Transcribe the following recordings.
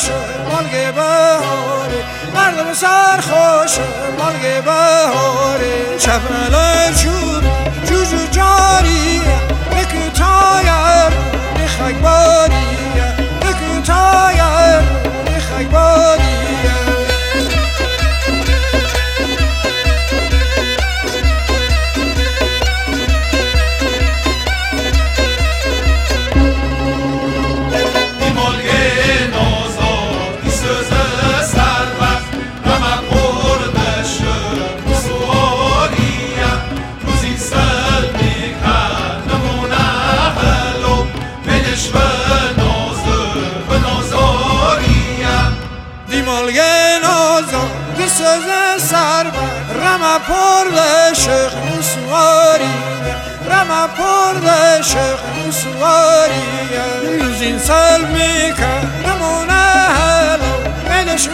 خوش مالگ بهاره مردم سر خوش مالگ بهاره چپل که سز سر بر رمه پرده شیخ نسواری. رمه پرده شیخ نسواری. روزین سل میکن نمونه هلو ملش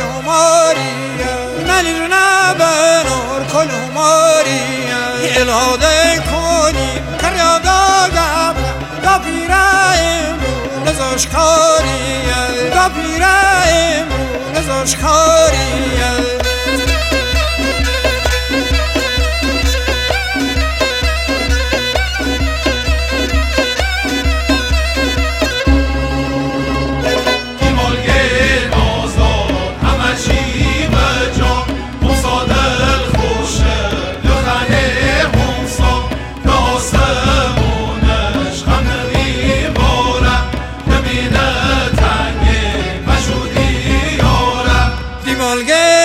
نبنار کلوماریه نلیج نبنار کلوماریه الهاده کنیم کریادا گم دا پیره امرو نزاش کاریه. دا پیره امرو نزاش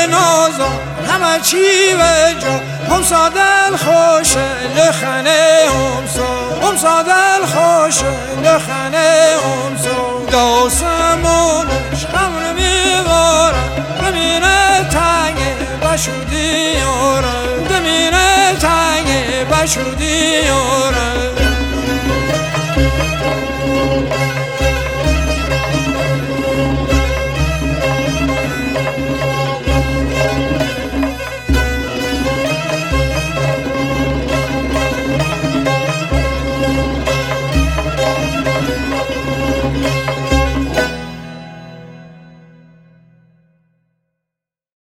نازا همه چی به جا. همسا دل خوشه لخنه همسا همسا دل خوشه لخنه همسا داسمونش غم نمیباره. دمینه تنگه بشودی یاره. دمینه تنگه بشودی یاره.